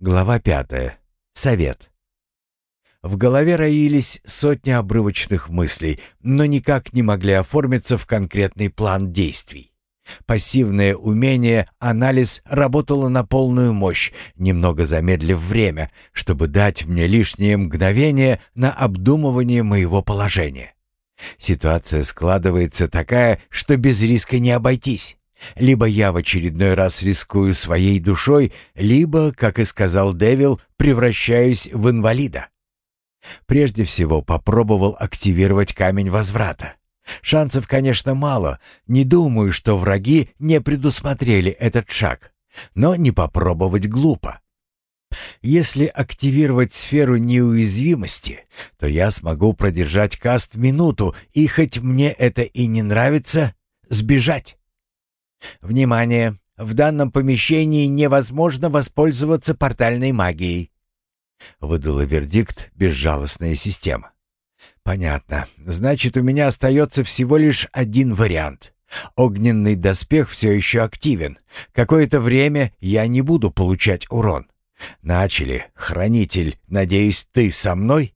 Глава пятая. Совет. В голове роились сотни обрывочных мыслей, но никак не могли оформиться в конкретный план действий. Пассивное умение, анализ работало на полную мощь, немного замедлив время, чтобы дать мне лишнее мгновение на обдумывание моего положения. Ситуация складывается такая, что без риска не обойтись. Либо я в очередной раз рискую своей душой, либо, как и сказал Дэвил, превращаюсь в инвалида. Прежде всего попробовал активировать камень возврата. Шансов, конечно, мало. Не думаю, что враги не предусмотрели этот шаг. Но не попробовать глупо. Если активировать сферу неуязвимости, то я смогу продержать каст минуту и, хоть мне это и не нравится, сбежать. Внимание! В данном помещении невозможно воспользоваться портальной магией. Выдала вердикт безжалостная система. Понятно. Значит, у меня остается всего лишь один вариант. Огненный доспех все еще активен. Какое-то время я не буду получать урон. Начали. Хранитель, надеюсь, ты со мной?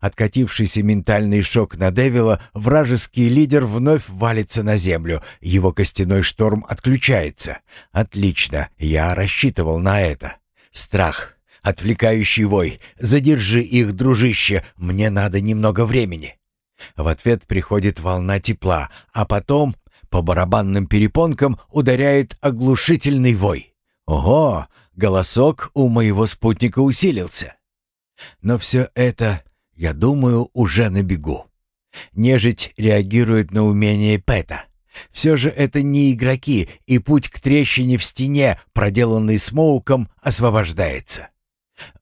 Откатившийся ментальный шок на Девила, вражеский лидер вновь валится на землю. Его костяной шторм отключается. Отлично, я рассчитывал на это. Страх, отвлекающий вой. Задержи их, дружище, мне надо немного времени. В ответ приходит волна тепла, а потом по барабанным перепонкам ударяет оглушительный вой. Ого, голосок у моего спутника усилился. Но все это я думаю, уже на бегу. Нежить реагирует на умение Пэта. Все же это не игроки, и путь к трещине в стене, проделанный Смоуком, освобождается.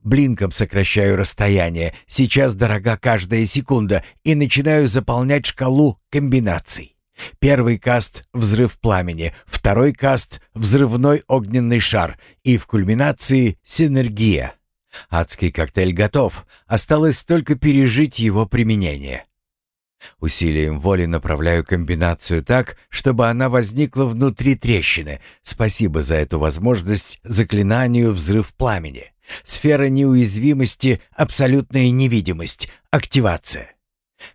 Блинком сокращаю расстояние, сейчас дорога каждая секунда, и начинаю заполнять шкалу комбинаций. Первый каст — взрыв пламени, второй каст — взрывной огненный шар, и в кульминации — синергия. Адский коктейль готов, осталось только пережить его применение. Усилием воли направляю комбинацию так, чтобы она возникла внутри трещины. Спасибо за эту возможность заклинанию «Взрыв пламени». Сфера неуязвимости, абсолютная невидимость, активация.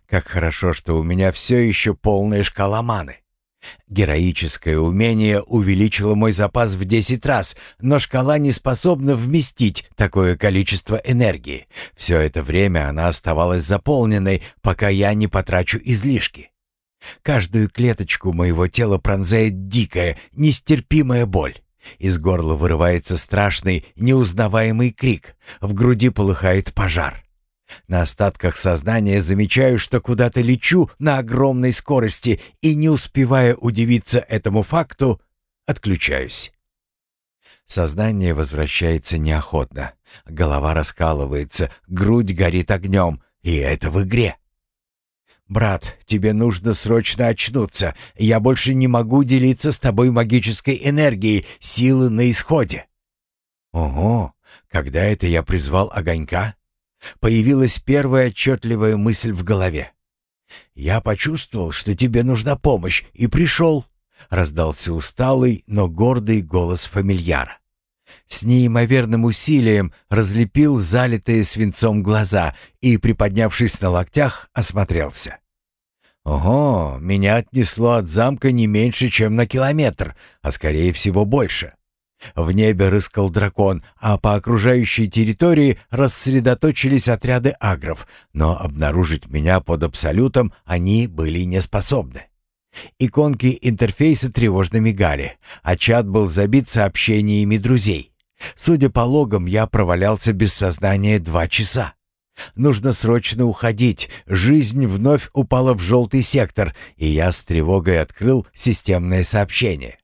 Как хорошо, что у меня все еще полная шкала маны. Героическое умение увеличило мой запас в 10 раз, но шкала не способна вместить такое количество энергии. Все это время она оставалась заполненной, пока я не потрачу излишки. Каждую клеточку моего тела пронзает дикая, нестерпимая боль. Из горла вырывается страшный, неузнаваемый крик. В груди полыхает пожар. На остатках сознания замечаю, что куда-то лечу на огромной скорости и, не успевая удивиться этому факту, отключаюсь. Сознание возвращается неохотно. Голова раскалывается, грудь горит огнем, и это в игре. «Брат, тебе нужно срочно очнуться. Я больше не могу делиться с тобой магической энергией, силы на исходе». «Ого, когда это я призвал огонька?» Появилась первая отчетливая мысль в голове. «Я почувствовал, что тебе нужна помощь, и пришел», — раздался усталый, но гордый голос фамильяра. С неимоверным усилием разлепил залитые свинцом глаза и, приподнявшись на локтях, осмотрелся. «Ого, меня отнесло от замка не меньше, чем на километр, а скорее всего больше. В небе рыскал дракон, а по окружающей территории рассредоточились отряды агров, но обнаружить меня под абсолютом они были не способны. Иконки интерфейса тревожно мигали, а чат был забит сообщениями друзей. Судя по логам, я провалялся без сознания два часа. Нужно срочно уходить. Жизнь вновь упала в желтый сектор, и я с тревогой открыл системное сообщение.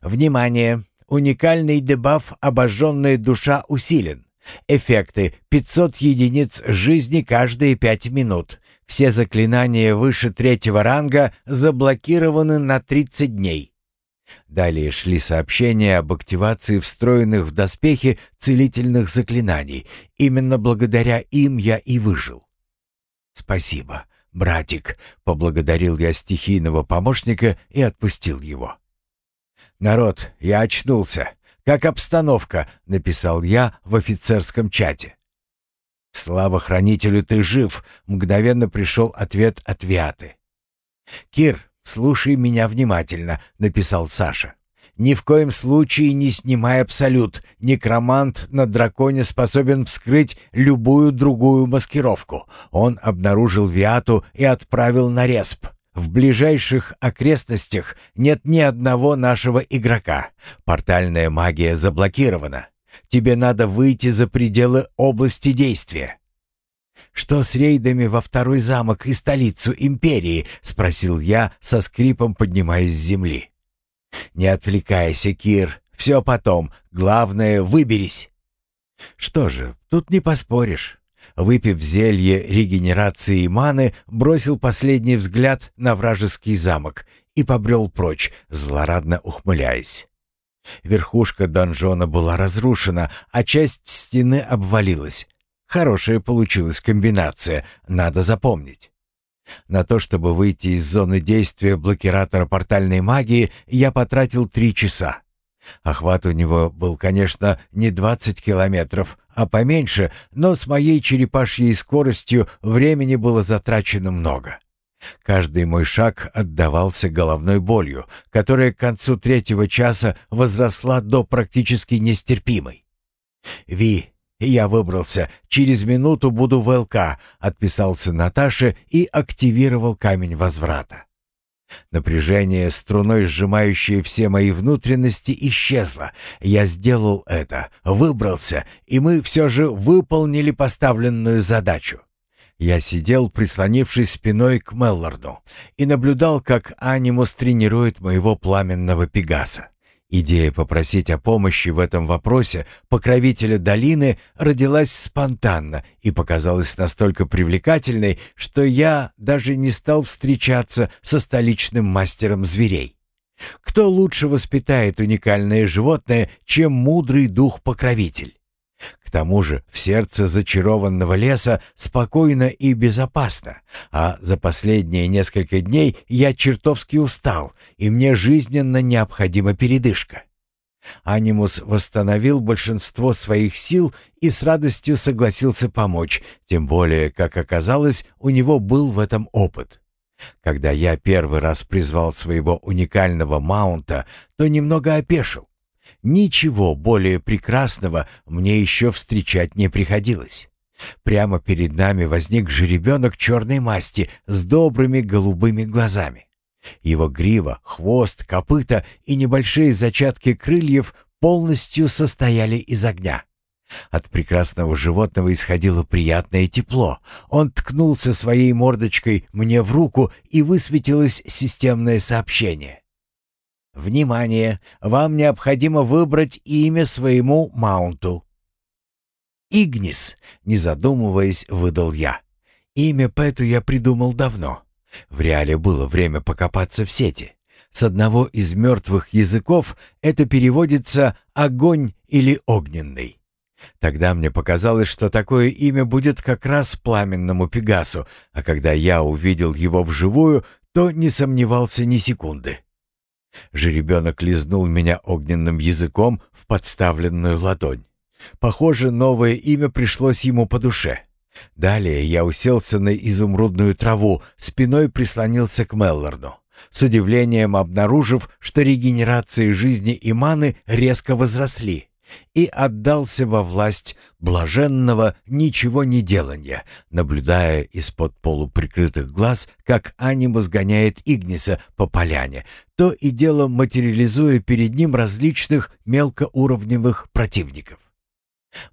«Внимание! Уникальный дебаф «Обожженная душа» усилен. Эффекты 500 единиц жизни каждые 5 минут. Все заклинания выше третьего ранга заблокированы на 30 дней. Далее шли сообщения об активации встроенных в доспехи целительных заклинаний. Именно благодаря им я и выжил. «Спасибо, братик», — поблагодарил я стихийного помощника и отпустил его. «Народ, я очнулся. как обстановка?» — написал я в офицерском чате. «Слава хранителю, ты жив!» — мгновенно пришел ответ от Виаты. «Кир, слушай меня внимательно», — написал Саша. «Ни в коем случае не снимай абсолют. Некромант на драконе способен вскрыть любую другую маскировку. Он обнаружил Виату и отправил на респ. В ближайших окрестностях нет ни одного нашего игрока. Портальная магия заблокирована. Тебе надо выйти за пределы области действия. «Что с рейдами во второй замок и столицу империи?» — спросил я, со скрипом поднимаясь с земли. «Не отвлекайся, Кир. Все потом. Главное, выберись». «Что же, тут не поспоришь». Выпив зелье регенерации маны, бросил последний взгляд на вражеский замок и побрел прочь, злорадно ухмыляясь. Верхушка донжона была разрушена, а часть стены обвалилась. Хорошая получилась комбинация, надо запомнить. На то, чтобы выйти из зоны действия блокиратора портальной магии, я потратил три часа. Охват у него был, конечно, не 20 километров, а поменьше, но с моей черепашьей скоростью времени было затрачено много. Каждый мой шаг отдавался головной болью, которая к концу третьего часа возросла до практически нестерпимой. «Ви, я выбрался. Через минуту буду в ЛК», — отписался Наташе и активировал камень возврата. Напряжение, струной сжимающее все мои внутренности, исчезло. Я сделал это, выбрался, и мы все же выполнили поставленную задачу. Я сидел, прислонившись спиной к Мелларду, и наблюдал, как Анимус тренирует моего пламенного Пегаса. Идея попросить о помощи в этом вопросе покровителя долины родилась спонтанно и показалась настолько привлекательной, что я даже не стал встречаться со столичным мастером зверей. Кто лучше воспитает уникальное животное, чем мудрый дух-покровитель? Тому же в сердце зачарованного леса спокойно и безопасно, а за последние несколько дней я чертовски устал, и мне жизненно необходима передышка. Анимус восстановил большинство своих сил и с радостью согласился помочь, тем более, как оказалось, у него был в этом опыт. Когда я первый раз призвал своего уникального маунта, то немного опешил. Ничего более прекрасного мне еще встречать не приходилось. Прямо перед нами возник жеребенок черной масти с добрыми голубыми глазами. Его грива, хвост, копыта и небольшие зачатки крыльев полностью состояли из огня. От прекрасного животного исходило приятное тепло. Он ткнулся своей мордочкой мне в руку, и высветилось системное сообщение. Внимание! Вам необходимо выбрать имя своему маунту. Игнис, не задумываясь, выдал я. Имя Пэту я придумал давно. В реале было время покопаться в сети. С одного из мертвых языков это переводится «огонь» или «огненный». Тогда мне показалось, что такое имя будет как раз пламенному Пегасу, а когда я увидел его вживую, то не сомневался ни секунды. Жеребенок лизнул меня огненным языком в подставленную ладонь. Похоже, новое имя пришлось ему по душе. Далее я уселся на изумрудную траву, спиной прислонился к Меллорну, с удивлением обнаружив, что регенерации жизни и маны резко возросли и отдался во власть блаженного ничего не делания, наблюдая из-под полуприкрытых глаз, как анимус гоняет Игниса по поляне, то и дело материализуя перед ним различных мелкоуровневых противников.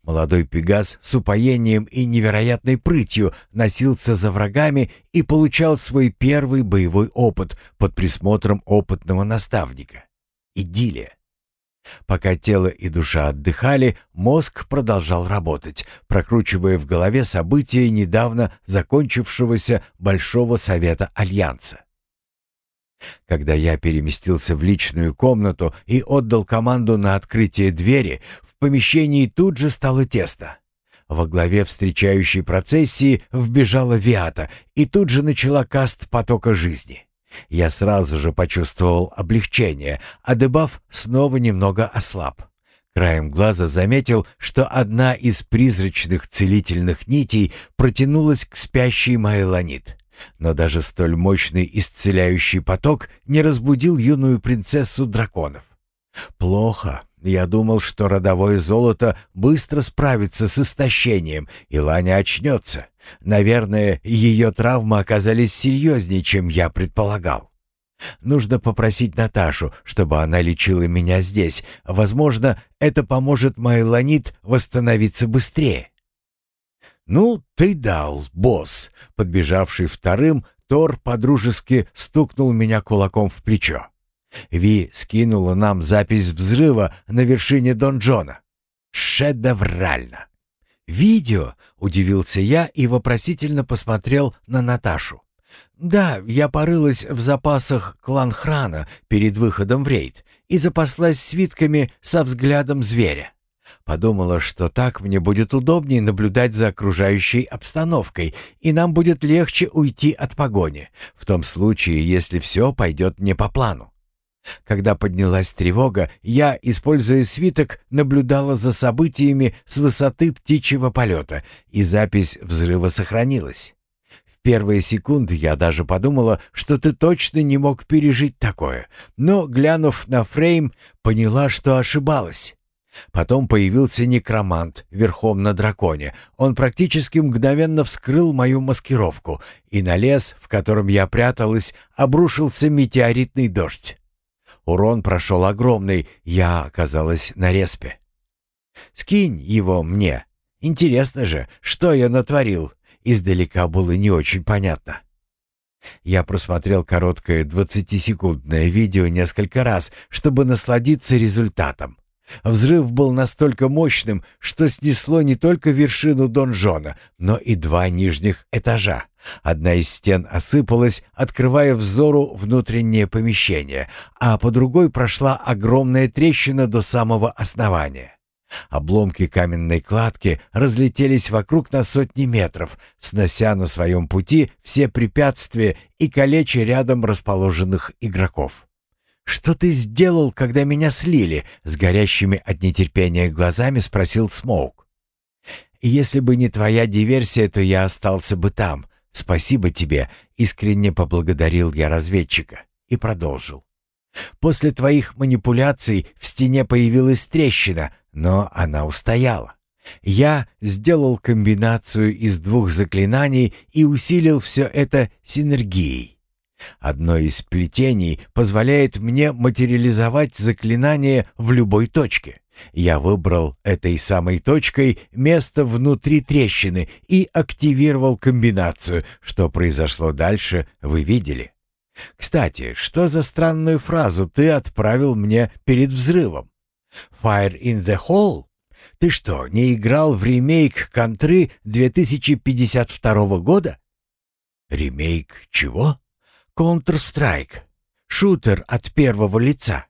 Молодой Пегас с упоением и невероятной прытью носился за врагами и получал свой первый боевой опыт под присмотром опытного наставника. Идиллия. Пока тело и душа отдыхали, мозг продолжал работать, прокручивая в голове события недавно закончившегося Большого Совета Альянса. Когда я переместился в личную комнату и отдал команду на открытие двери, в помещении тут же стало тесно. Во главе встречающей процессии вбежала Виата и тут же начала каст потока жизни. Я сразу же почувствовал облегчение, а дебаф снова немного ослаб. Краем глаза заметил, что одна из призрачных целительных нитей протянулась к спящей Майланит. Но даже столь мощный исцеляющий поток не разбудил юную принцессу драконов. Плохо. Я думал, что родовое золото быстро справится с истощением, и Ланя очнется. Наверное, ее травмы оказались серьезнее, чем я предполагал. Нужно попросить Наташу, чтобы она лечила меня здесь. Возможно, это поможет Майланит восстановиться быстрее. «Ну, ты дал, босс!» Подбежавший вторым, Тор подружески стукнул меня кулаком в плечо. Ви скинула нам запись взрыва на вершине донжона. Шедеврально. «Видео?» — удивился я и вопросительно посмотрел на Наташу. «Да, я порылась в запасах клан Храна перед выходом в рейд и запаслась свитками со взглядом зверя. Подумала, что так мне будет удобнее наблюдать за окружающей обстановкой, и нам будет легче уйти от погони, в том случае, если все пойдет не по плану. Когда поднялась тревога, я, используя свиток, наблюдала за событиями с высоты птичьего полета, и запись взрыва сохранилась. В первые секунды я даже подумала, что ты точно не мог пережить такое, но, глянув на фрейм, поняла, что ошибалась. Потом появился некромант верхом на драконе. Он практически мгновенно вскрыл мою маскировку, и на лес, в котором я пряталась, обрушился метеоритный дождь. Урон прошел огромный, я оказалась на респе. «Скинь его мне. Интересно же, что я натворил?» Издалека было не очень понятно. Я просмотрел короткое двадцатисекундное видео несколько раз, чтобы насладиться результатом. Взрыв был настолько мощным, что снесло не только вершину донжона, но и два нижних этажа. Одна из стен осыпалась, открывая взору внутреннее помещение, а по другой прошла огромная трещина до самого основания. Обломки каменной кладки разлетелись вокруг на сотни метров, снося на своем пути все препятствия и калеча рядом расположенных игроков. «Что ты сделал, когда меня слили?» — с горящими от нетерпения глазами спросил Смоук. «Если бы не твоя диверсия, то я остался бы там. Спасибо тебе», — искренне поблагодарил я разведчика и продолжил. «После твоих манипуляций в стене появилась трещина, но она устояла. Я сделал комбинацию из двух заклинаний и усилил все это синергией. Одно из плетений позволяет мне материализовать заклинание в любой точке. Я выбрал этой самой точкой место внутри трещины и активировал комбинацию. Что произошло дальше, вы видели. Кстати, что за странную фразу ты отправил мне перед взрывом? «Fire in the hole»? Ты что, не играл в ремейк «Контры» 2052 года? Ремейк чего? Counter-Strike. Шутер от первого лица.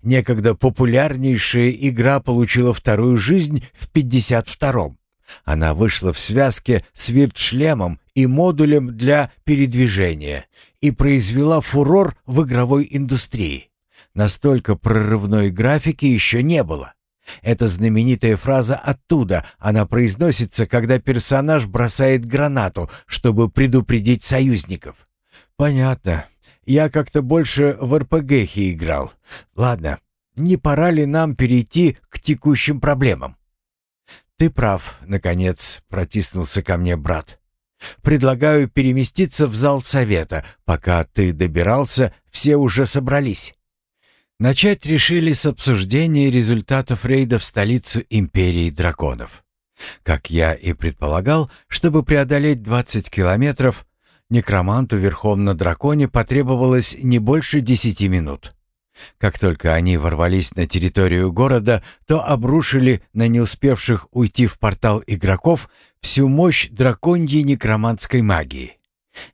Некогда популярнейшая игра получила вторую жизнь в 52-м. Она вышла в связке с виртшлемом и модулем для передвижения и произвела фурор в игровой индустрии. Настолько прорывной графики еще не было. Эта знаменитая фраза оттуда, она произносится, когда персонаж бросает гранату, чтобы предупредить союзников. «Понятно. Я как-то больше в РПГхе играл. Ладно, не пора ли нам перейти к текущим проблемам?» «Ты прав», — наконец протиснулся ко мне брат. «Предлагаю переместиться в зал совета. Пока ты добирался, все уже собрались». Начать решили с обсуждения результатов рейда в столицу Империи Драконов. Как я и предполагал, чтобы преодолеть 20 километров, некроманту верхом на драконе потребовалось не больше десяти минут. Как только они ворвались на территорию города, то обрушили на не успевших уйти в портал игроков всю мощь драконьей некромантской магии.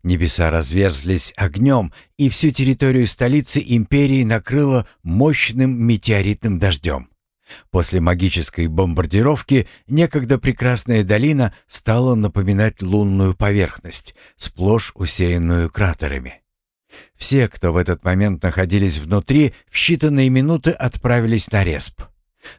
Небеса разверзлись огнем, и всю территорию столицы империи накрыло мощным метеоритным дождем. После магической бомбардировки некогда прекрасная долина стала напоминать лунную поверхность, сплошь усеянную кратерами. Все, кто в этот момент находились внутри, в считанные минуты отправились на респ.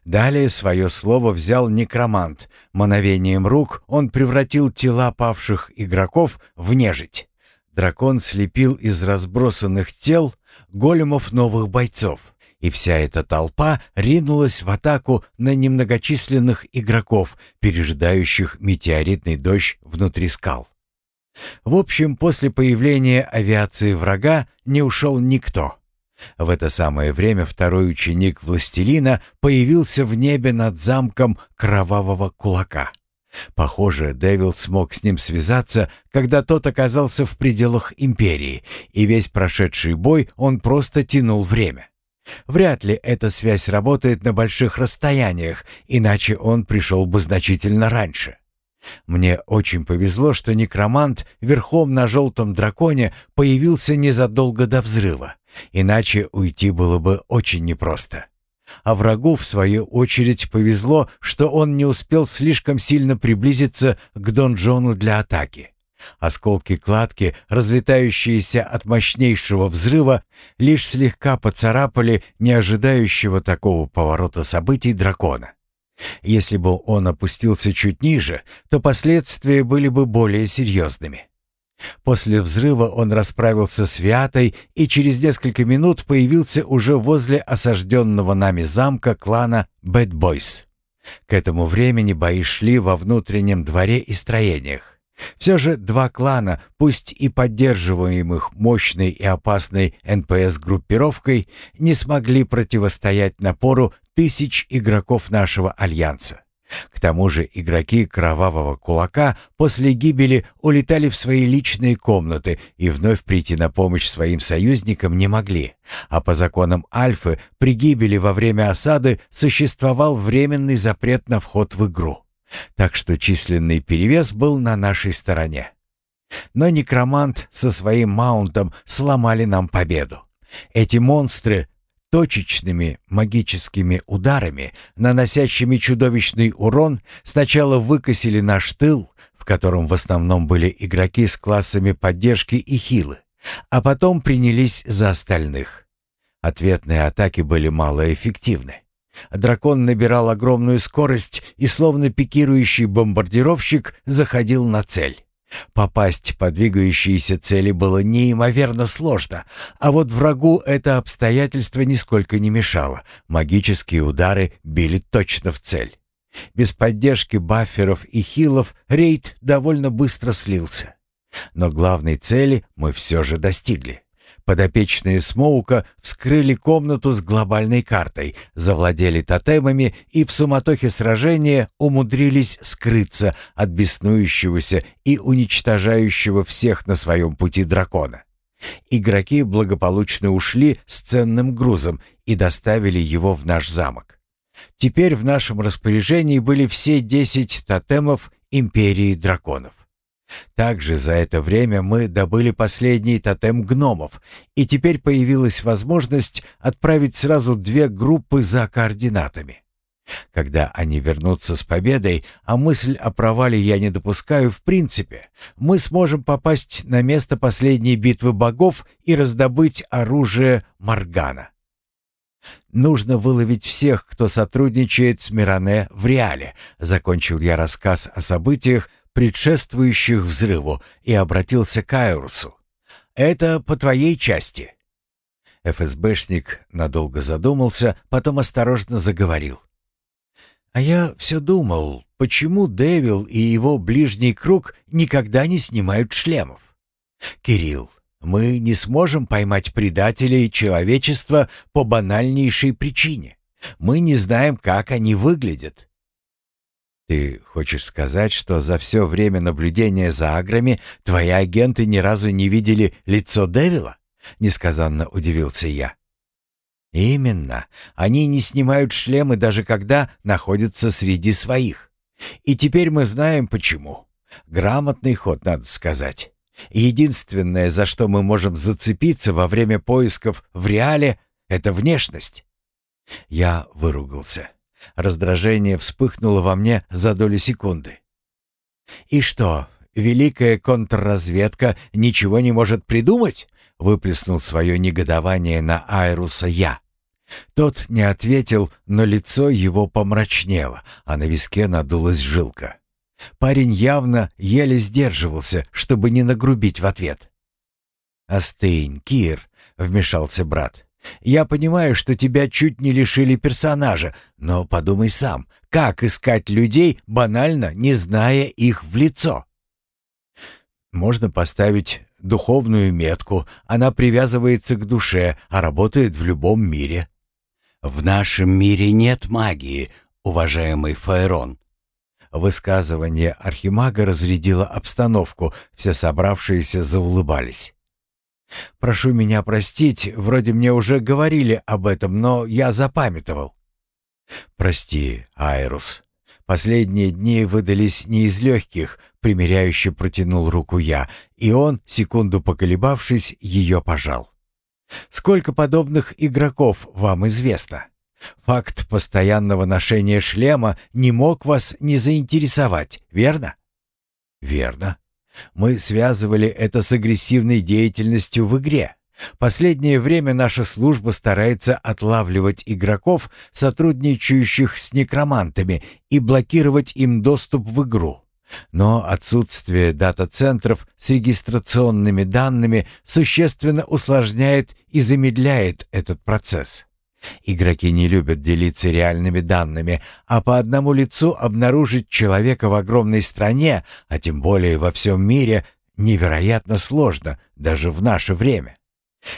Далее свое слово взял некромант. Мановением рук он превратил тела павших игроков в нежить. Дракон слепил из разбросанных тел големов новых бойцов, и вся эта толпа ринулась в атаку на немногочисленных игроков, пережидающих метеоритный дождь внутри скал. В общем, после появления авиации врага не ушел никто. В это самое время второй ученик Властелина появился в небе над замком Кровавого Кулака. Похоже, Дэвил смог с ним связаться, когда тот оказался в пределах Империи, и весь прошедший бой он просто тянул время. Вряд ли эта связь работает на больших расстояниях, иначе он пришел бы значительно раньше. Мне очень повезло, что некромант верхом на желтом драконе появился незадолго до взрыва, иначе уйти было бы очень непросто. А врагу, в свою очередь, повезло, что он не успел слишком сильно приблизиться к донжону для атаки. Осколки кладки, разлетающиеся от мощнейшего взрыва, лишь слегка поцарапали неожидающего такого поворота событий дракона. Если бы он опустился чуть ниже, то последствия были бы более серьезными. После взрыва он расправился с Виатой и через несколько минут появился уже возле осажденного нами замка клана Boys. К этому времени бои шли во внутреннем дворе и строениях. Все же два клана, пусть и поддерживаемых мощной и опасной НПС-группировкой, не смогли противостоять напору тысяч игроков нашего альянса. К тому же игроки Кровавого Кулака после гибели улетали в свои личные комнаты и вновь прийти на помощь своим союзникам не могли, а по законам Альфы при гибели во время осады существовал временный запрет на вход в игру. Так что численный перевес был на нашей стороне. Но некромант со своим маунтом сломали нам победу. Эти монстры точечными магическими ударами, наносящими чудовищный урон, сначала выкосили наш тыл, в котором в основном были игроки с классами поддержки и хилы, а потом принялись за остальных. Ответные атаки были малоэффективны. Дракон набирал огромную скорость и, словно пикирующий бомбардировщик, заходил на цель. Попасть по двигающейся цели было неимоверно сложно, а вот врагу это обстоятельство нисколько не мешало. Магические удары били точно в цель. Без поддержки бафферов и хилов рейд довольно быстро слился. Но главной цели мы все же достигли. Подопечные Смоука вскрыли комнату с глобальной картой, завладели тотемами и в суматохе сражения умудрились скрыться от беснующегося и уничтожающего всех на своем пути дракона. Игроки благополучно ушли с ценным грузом и доставили его в наш замок. Теперь в нашем распоряжении были все десять тотемов Империи Драконов. Также за это время мы добыли последний тотем гномов, и теперь появилась возможность отправить сразу две группы за координатами. Когда они вернутся с победой, а мысль о провале я не допускаю в принципе, мы сможем попасть на место последней битвы богов и раздобыть оружие Маргана. «Нужно выловить всех, кто сотрудничает с Миране в реале», — закончил я рассказ о событиях, предшествующих взрыву, и обратился к Айрусу. «Это по твоей части». ФСБшник надолго задумался, потом осторожно заговорил. «А я все думал, почему Дэвил и его ближний круг никогда не снимают шлемов? Кирилл, мы не сможем поймать предателей человечества по банальнейшей причине. Мы не знаем, как они выглядят. «Ты хочешь сказать, что за все время наблюдения за аграми твои агенты ни разу не видели лицо Девила?» — несказанно удивился я. «Именно. Они не снимают шлемы, даже когда находятся среди своих. И теперь мы знаем, почему. Грамотный ход, надо сказать. Единственное, за что мы можем зацепиться во время поисков в реале, — это внешность». Я выругался. Раздражение вспыхнуло во мне за долю секунды. «И что, великая контрразведка ничего не может придумать?» — выплеснул свое негодование на Айруса я. Тот не ответил, но лицо его помрачнело, а на виске надулась жилка. Парень явно еле сдерживался, чтобы не нагрубить в ответ. «Остынь, Кир», — вмешался брат. «Я понимаю, что тебя чуть не лишили персонажа, но подумай сам, как искать людей, банально не зная их в лицо?» «Можно поставить духовную метку, она привязывается к душе, а работает в любом мире». «В нашем мире нет магии, уважаемый Фаерон», Высказывание архимага разрядило обстановку, все собравшиеся заулыбались. «Прошу меня простить, вроде мне уже говорили об этом, но я запамятовал». «Прости, Айрус. Последние дни выдались не из легких», — примиряюще протянул руку я, и он, секунду поколебавшись, ее пожал. «Сколько подобных игроков вам известно?» Факт постоянного ношения шлема не мог вас не заинтересовать, верно? Верно. Мы связывали это с агрессивной деятельностью в игре. Последнее время наша служба старается отлавливать игроков, сотрудничающих с некромантами, и блокировать им доступ в игру. Но отсутствие дата-центров с регистрационными данными существенно усложняет и замедляет этот процесс. Игроки не любят делиться реальными данными, а по одному лицу обнаружить человека в огромной стране, а тем более во всем мире, невероятно сложно, даже в наше время.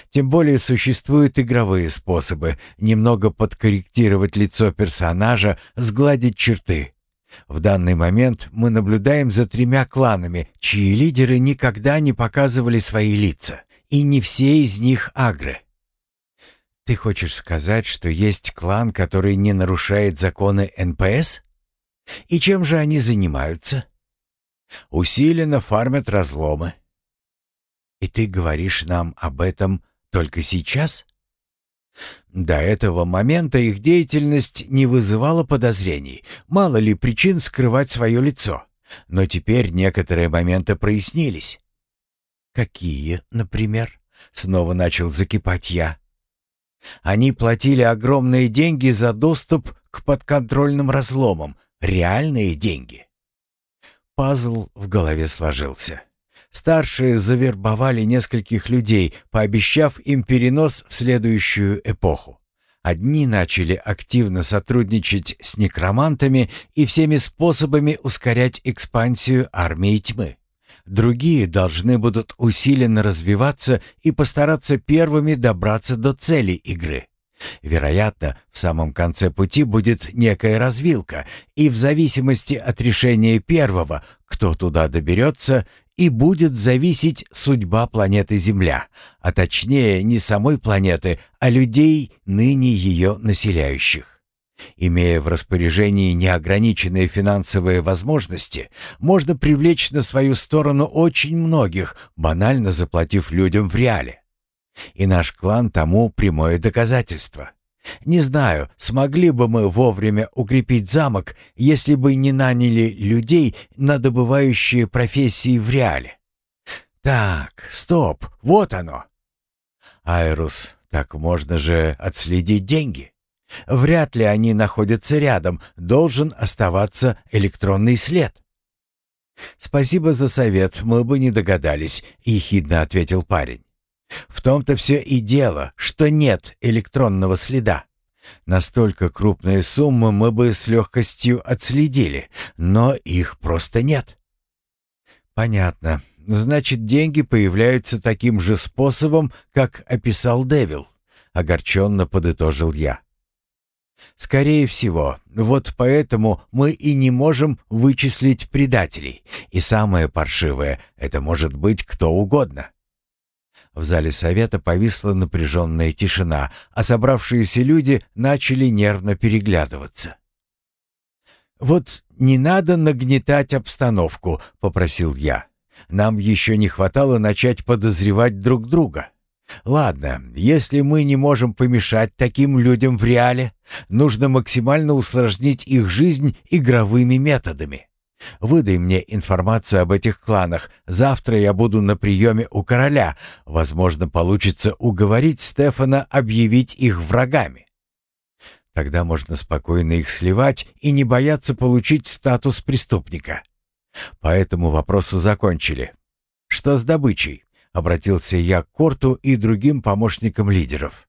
Тем более существуют игровые способы немного подкорректировать лицо персонажа, сгладить черты. В данный момент мы наблюдаем за тремя кланами, чьи лидеры никогда не показывали свои лица, и не все из них агры. Ты хочешь сказать, что есть клан, который не нарушает законы НПС? И чем же они занимаются? Усиленно фармят разломы. И ты говоришь нам об этом только сейчас? До этого момента их деятельность не вызывала подозрений. Мало ли причин скрывать свое лицо. Но теперь некоторые моменты прояснились. «Какие, например?» — снова начал закипать я. Они платили огромные деньги за доступ к подконтрольным разломам, реальные деньги. Пазл в голове сложился. Старшие завербовали нескольких людей, пообещав им перенос в следующую эпоху. Одни начали активно сотрудничать с некромантами и всеми способами ускорять экспансию армии тьмы. Другие должны будут усиленно развиваться и постараться первыми добраться до цели игры. Вероятно, в самом конце пути будет некая развилка, и в зависимости от решения первого, кто туда доберется, и будет зависеть судьба планеты Земля, а точнее не самой планеты, а людей, ныне ее населяющих. Имея в распоряжении неограниченные финансовые возможности, можно привлечь на свою сторону очень многих, банально заплатив людям в реале. И наш клан тому прямое доказательство. Не знаю, смогли бы мы вовремя укрепить замок, если бы не наняли людей на добывающие профессии в реале. Так, стоп, вот оно. Айрус, так можно же отследить деньги. Вряд ли они находятся рядом, должен оставаться электронный след. «Спасибо за совет, мы бы не догадались», — ехидно ответил парень. «В том-то все и дело, что нет электронного следа. Настолько крупные суммы мы бы с легкостью отследили, но их просто нет». «Понятно. Значит, деньги появляются таким же способом, как описал Дэвил», — огорченно подытожил я. Скорее всего, вот поэтому мы и не можем вычислить предателей. И самое паршивое — это может быть кто угодно. В зале совета повисла напряженная тишина, а собравшиеся люди начали нервно переглядываться. «Вот не надо нагнетать обстановку», — попросил я. «Нам еще не хватало начать подозревать друг друга». Ладно, если мы не можем помешать таким людям в реале, нужно максимально усложнить их жизнь игровыми методами. Выдай мне информацию об этих кланах. Завтра я буду на приеме у короля. Возможно, получится уговорить Стефана объявить их врагами. Тогда можно спокойно их сливать и не бояться получить статус преступника. По этому вопросу закончили. Что с добычей? Обратился я к Корту и другим помощникам лидеров.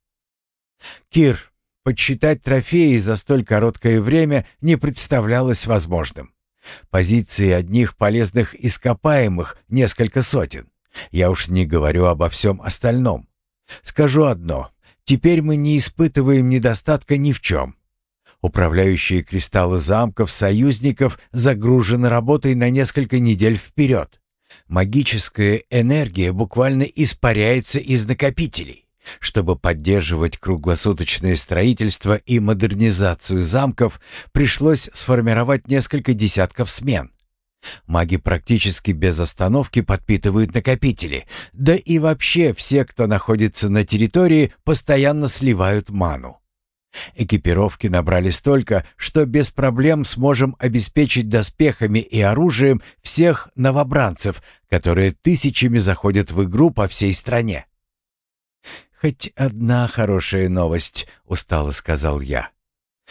Кир, подсчитать трофеи за столь короткое время не представлялось возможным. Позиции одних полезных ископаемых несколько сотен. Я уж не говорю обо всем остальном. Скажу одно. Теперь мы не испытываем недостатка ни в чем. Управляющие кристаллы замков союзников загружены работой на несколько недель вперед. Магическая энергия буквально испаряется из накопителей. Чтобы поддерживать круглосуточное строительство и модернизацию замков, пришлось сформировать несколько десятков смен. Маги практически без остановки подпитывают накопители, да и вообще все, кто находится на территории, постоянно сливают ману. Экипировки набрали столько, что без проблем сможем обеспечить доспехами и оружием всех новобранцев, которые тысячами заходят в игру по всей стране. «Хоть одна хорошая новость», — устало сказал я.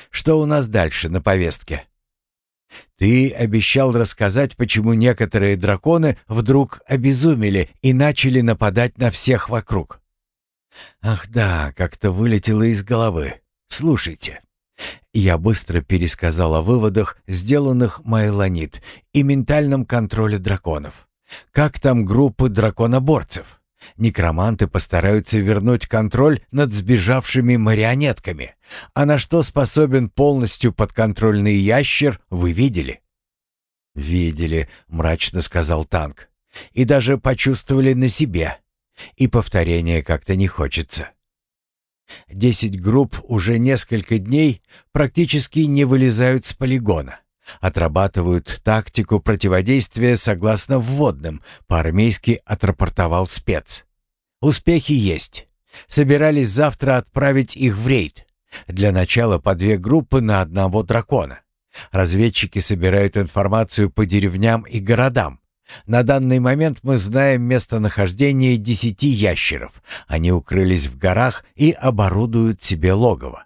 «Что у нас дальше на повестке?» Ты обещал рассказать, почему некоторые драконы вдруг обезумели и начали нападать на всех вокруг. Ах да, как-то вылетело из головы. Слушайте. Я быстро пересказал о выводах, сделанных Майланит, и ментальном контроле драконов. Как там группы драконоборцев? Некроманты постараются вернуть контроль над сбежавшими марионетками. А на что способен полностью подконтрольный ящер, вы видели? «Видели», — мрачно сказал танк. «И даже почувствовали на себе. И повторения как-то не хочется». Десять групп уже несколько дней практически не вылезают с полигона. Отрабатывают тактику противодействия согласно вводным, по-армейски отрапортовал спец. Успехи есть. Собирались завтра отправить их в рейд. Для начала по две группы на одного дракона. Разведчики собирают информацию по деревням и городам. На данный момент мы знаем местонахождение десяти ящеров. Они укрылись в горах и оборудуют себе логово.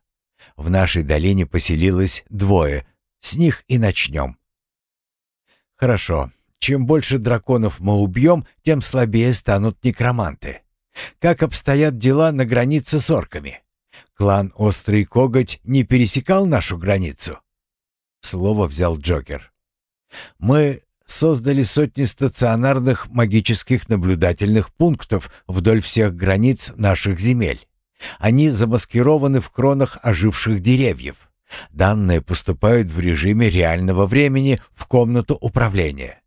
В нашей долине поселилось двое, с них и начнем. Хорошо. Чем больше драконов мы убьем, тем слабее станут некроманты. Как обстоят дела на границе с орками? Клан Острый Коготь не пересекал нашу границу? Слово взял Джокер. Мы создали сотни стационарных магических наблюдательных пунктов вдоль всех границ наших земель. Они замаскированы в кронах оживших деревьев. Данные поступают в режиме реального времени в комнату управления.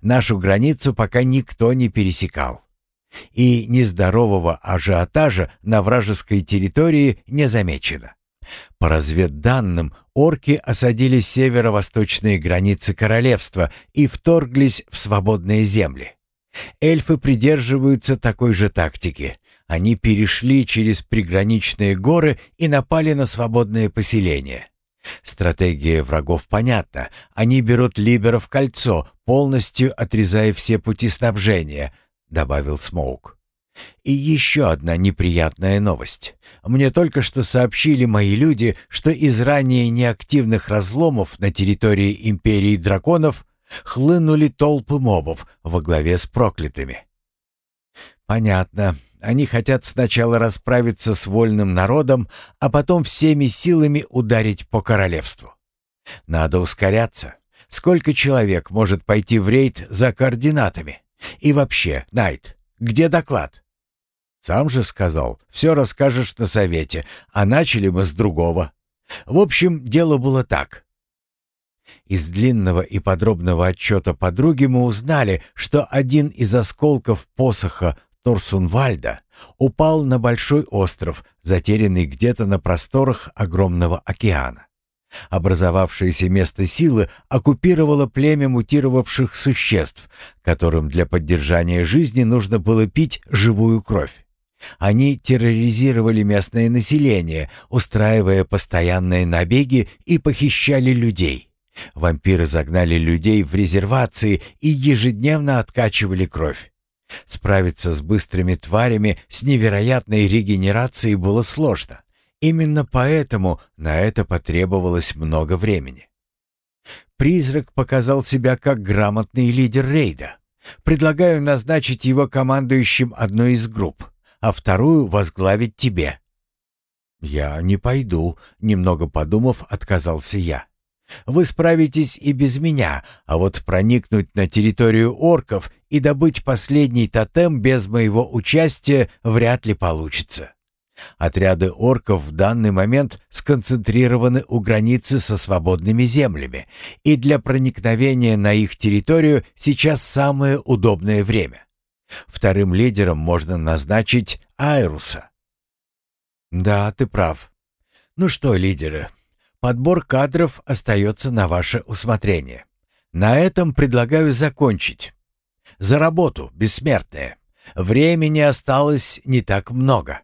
Нашу границу пока никто не пересекал. И нездорового ажиотажа на вражеской территории не замечено. По разведданным, орки осадили северо-восточные границы королевства и вторглись в свободные земли. Эльфы придерживаются такой же тактики. Они перешли через приграничные горы и напали на свободное поселение. Стратегия врагов понятна. Они берут либеров в кольцо, полностью отрезая все пути снабжения, добавил Смоук. И еще одна неприятная новость. Мне только что сообщили мои люди, что из ранее неактивных разломов на территории Империи Драконов хлынули толпы мобов во главе с проклятыми. Понятно. Они хотят сначала расправиться с вольным народом, а потом всеми силами ударить по королевству. Надо ускоряться. Сколько человек может пойти в рейд за координатами? И вообще, Найт, где доклад? Сам же сказал, все расскажешь на совете, а начали мы с другого. В общем, дело было так. Из длинного и подробного отчета подруги мы узнали, что один из осколков посоха Торсунвальда упал на большой остров, затерянный где-то на просторах огромного океана. Образовавшееся место силы оккупировало племя мутировавших существ, которым для поддержания жизни нужно было пить живую кровь. Они терроризировали местное население, устраивая постоянные набеги и похищали людей. Вампиры загнали людей в резервации и ежедневно откачивали кровь. Справиться с быстрыми тварями с невероятной регенерацией было сложно, Именно поэтому на это потребовалось много времени. Призрак показал себя как грамотный лидер рейда. Предлагаю назначить его командующим одной из групп, а вторую возглавить тебе. «Я не пойду», — немного подумав, отказался я. «Вы справитесь и без меня, а вот проникнуть на территорию орков и добыть последний тотем без моего участия вряд ли получится». Отряды орков в данный момент сконцентрированы у границы со свободными землями, и для проникновения на их территорию сейчас самое удобное время. Вторым лидером можно назначить Айруса. Да, ты прав. Ну что, лидеры, подбор кадров остается на ваше усмотрение. На этом предлагаю закончить. За работу, бессмертные. Времени осталось не так много.